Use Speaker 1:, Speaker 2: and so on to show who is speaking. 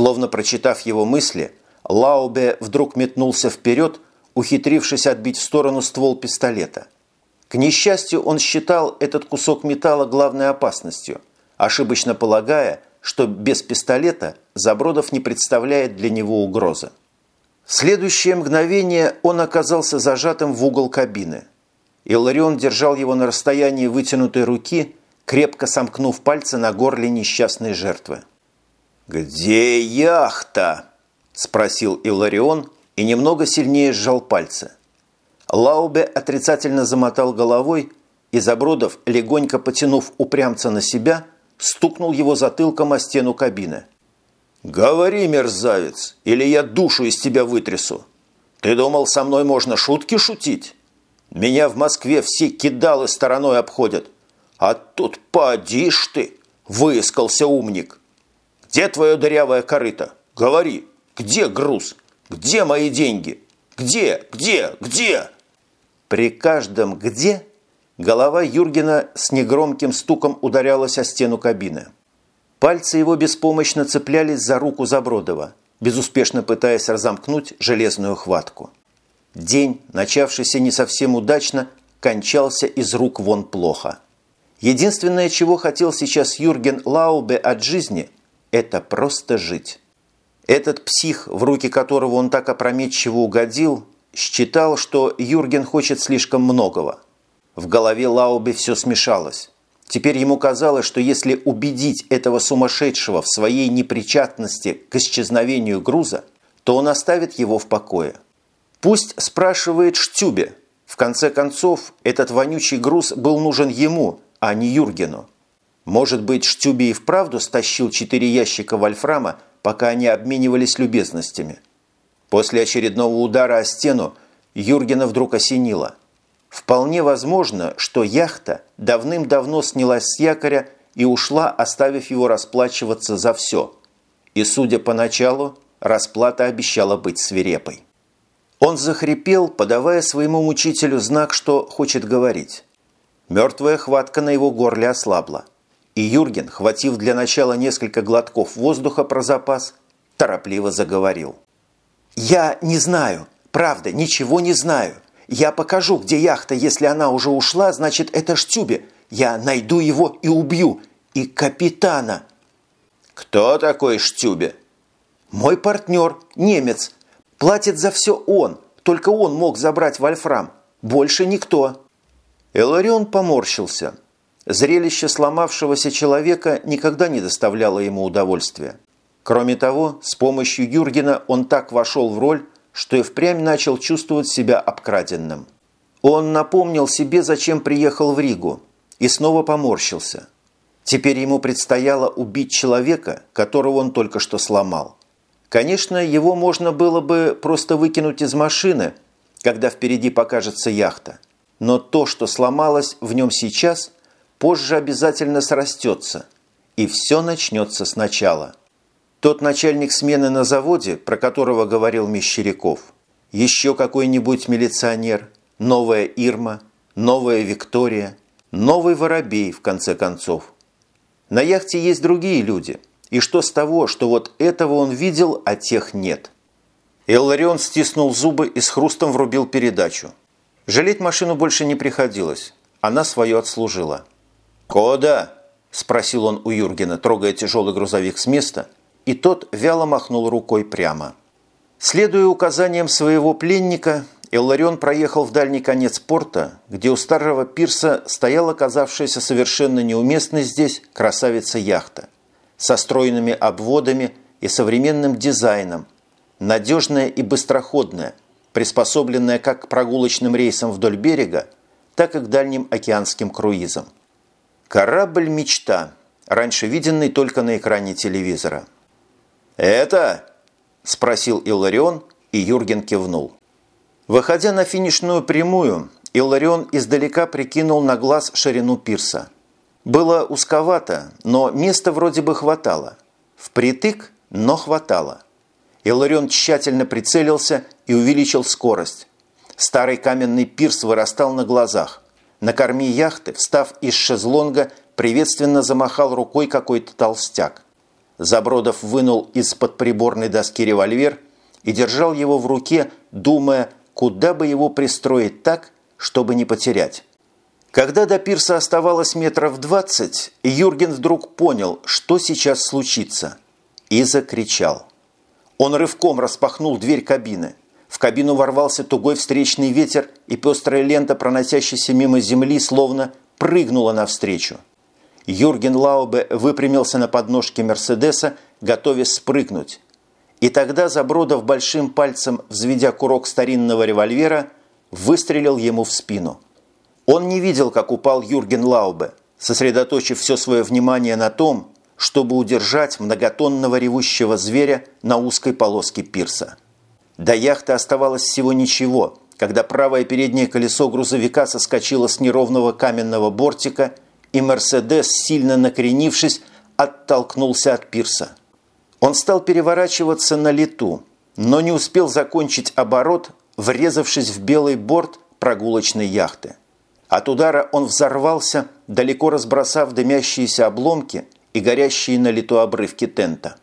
Speaker 1: Словно прочитав его мысли, Лаубе вдруг метнулся вперед, ухитрившись отбить в сторону ствол пистолета. К несчастью, он считал этот кусок металла главной опасностью, ошибочно полагая, что без пистолета Забродов не представляет для него угрозы. В следующее мгновение он оказался зажатым в угол кабины. Иларион держал его на расстоянии вытянутой руки, крепко сомкнув пальцы на горле несчастной жертвы. «Где яхта?» – спросил Иларион и немного сильнее сжал пальцы. Лаубе отрицательно замотал головой, и Забродов, легонько потянув упрямца на себя, стукнул его затылком о стену кабины. «Говори, мерзавец, или я душу из тебя вытрясу. Ты думал, со мной можно шутки шутить? Меня в Москве все кидалы стороной обходят. А тут поди ж ты, выискался умник. Где твое дырявое корыто? Говори, где груз? Где мои деньги? Где, где, где?» При каждом «где» голова Юргена с негромким стуком ударялась о стену кабины. Пальцы его беспомощно цеплялись за руку Забродова, безуспешно пытаясь разомкнуть железную хватку. День, начавшийся не совсем удачно, кончался из рук вон плохо. Единственное, чего хотел сейчас Юрген Лаубе от жизни – это просто жить. Этот псих, в руки которого он так опрометчиво угодил, считал, что Юрген хочет слишком многого. В голове Лаубе все смешалось. Теперь ему казалось, что если убедить этого сумасшедшего в своей непричастности к исчезновению груза, то он оставит его в покое. Пусть спрашивает Штюбе. В конце концов, этот вонючий груз был нужен ему, а не Юргену. Может быть, Штюбе и вправду стащил четыре ящика вольфрама, пока они обменивались любезностями – После очередного удара о стену Юргена вдруг осенило. Вполне возможно, что яхта давным-давно снялась с якоря и ушла, оставив его расплачиваться за все. И, судя по началу, расплата обещала быть свирепой. Он захрипел, подавая своему мучителю знак, что хочет говорить. Мертвая хватка на его горле ослабла. И Юрген, хватив для начала несколько глотков воздуха про запас, торопливо заговорил. «Я не знаю. Правда, ничего не знаю. Я покажу, где яхта. Если она уже ушла, значит, это Штюбе. Я найду его и убью. И капитана».
Speaker 2: «Кто такой Штюбе?»
Speaker 1: «Мой партнер, немец. Платит за все он. Только он мог забрать вольфрам. Больше никто». Эларион поморщился. Зрелище сломавшегося человека никогда не доставляло ему удовольствия. Кроме того, с помощью Юргена он так вошел в роль, что и впрямь начал чувствовать себя обкраденным. Он напомнил себе, зачем приехал в Ригу, и снова поморщился. Теперь ему предстояло убить человека, которого он только что сломал. Конечно, его можно было бы просто выкинуть из машины, когда впереди покажется яхта. Но то, что сломалось в нем сейчас, позже обязательно срастется, и все начнется сначала. Тот начальник смены на заводе, про которого говорил Мещеряков, еще какой-нибудь милиционер, новая Ирма, новая Виктория, новый Воробей, в конце концов. На яхте есть другие люди, и что с того, что вот этого он видел, а тех нет? Элларион стиснул зубы и с хрустом врубил передачу. Жалеть машину больше не приходилось, она свое отслужила. «Кода?» – спросил он у Юргена, трогая тяжелый грузовик с места – и тот вяло махнул рукой прямо. Следуя указаниям своего пленника, Илларион проехал в дальний конец порта, где у старого пирса стояла оказавшаяся совершенно неуместной здесь красавица-яхта со стройными обводами и современным дизайном, надежная и быстроходная, приспособленная как к прогулочным рейсам вдоль берега, так и к дальним океанским круизам. Корабль-мечта, раньше виденный только на экране телевизора – «Это?» – спросил Илларион, и Юрген кивнул. Выходя на финишную прямую, Илларион издалека прикинул на глаз ширину пирса. Было узковато, но места вроде бы хватало. Впритык, но хватало. Илларион тщательно прицелился и увеличил скорость. Старый каменный пирс вырастал на глазах. На корме яхты, встав из шезлонга, приветственно замахал рукой какой-то толстяк. Забродов вынул из-под приборной доски револьвер и держал его в руке, думая, куда бы его пристроить так, чтобы не потерять. Когда до пирса оставалось метров двадцать, Юрген вдруг понял, что сейчас случится, и закричал. Он рывком распахнул дверь кабины. Кабину ворвался тугой встречный ветер, и пестрая лента, проносящаяся мимо земли, словно прыгнула навстречу. Юрген Лаубе выпрямился на подножке Мерседеса, готовясь спрыгнуть. И тогда Забродов большим пальцем, взведя курок старинного револьвера, выстрелил ему в спину. Он не видел, как упал Юрген Лаубе, сосредоточив все свое внимание на том, чтобы удержать многотонного ревущего зверя на узкой полоске пирса. До яхты оставалось всего ничего, когда правое переднее колесо грузовика соскочило с неровного каменного бортика, и «Мерседес», сильно накренившись, оттолкнулся от пирса. Он стал переворачиваться на лету, но не успел закончить оборот, врезавшись в белый борт прогулочной яхты. От удара он взорвался, далеко разбросав дымящиеся обломки – и горящие на лету обрывки тента.